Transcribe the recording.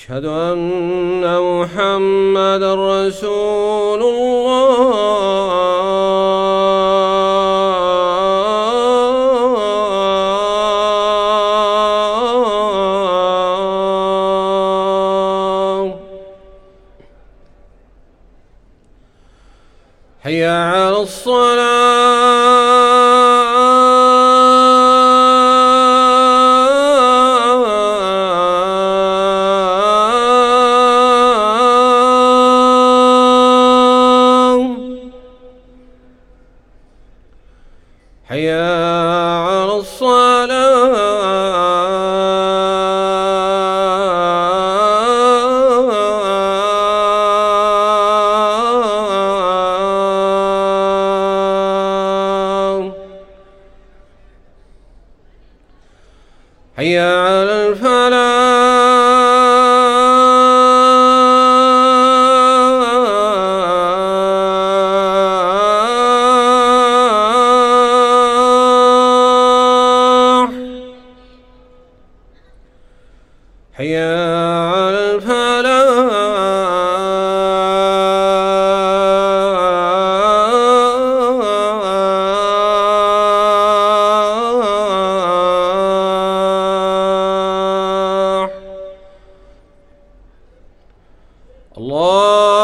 أشهد أن محمد رسول الله. حي على الصلاة. حي على الصلاة. حي على الفلاح. حي على الفلاح الله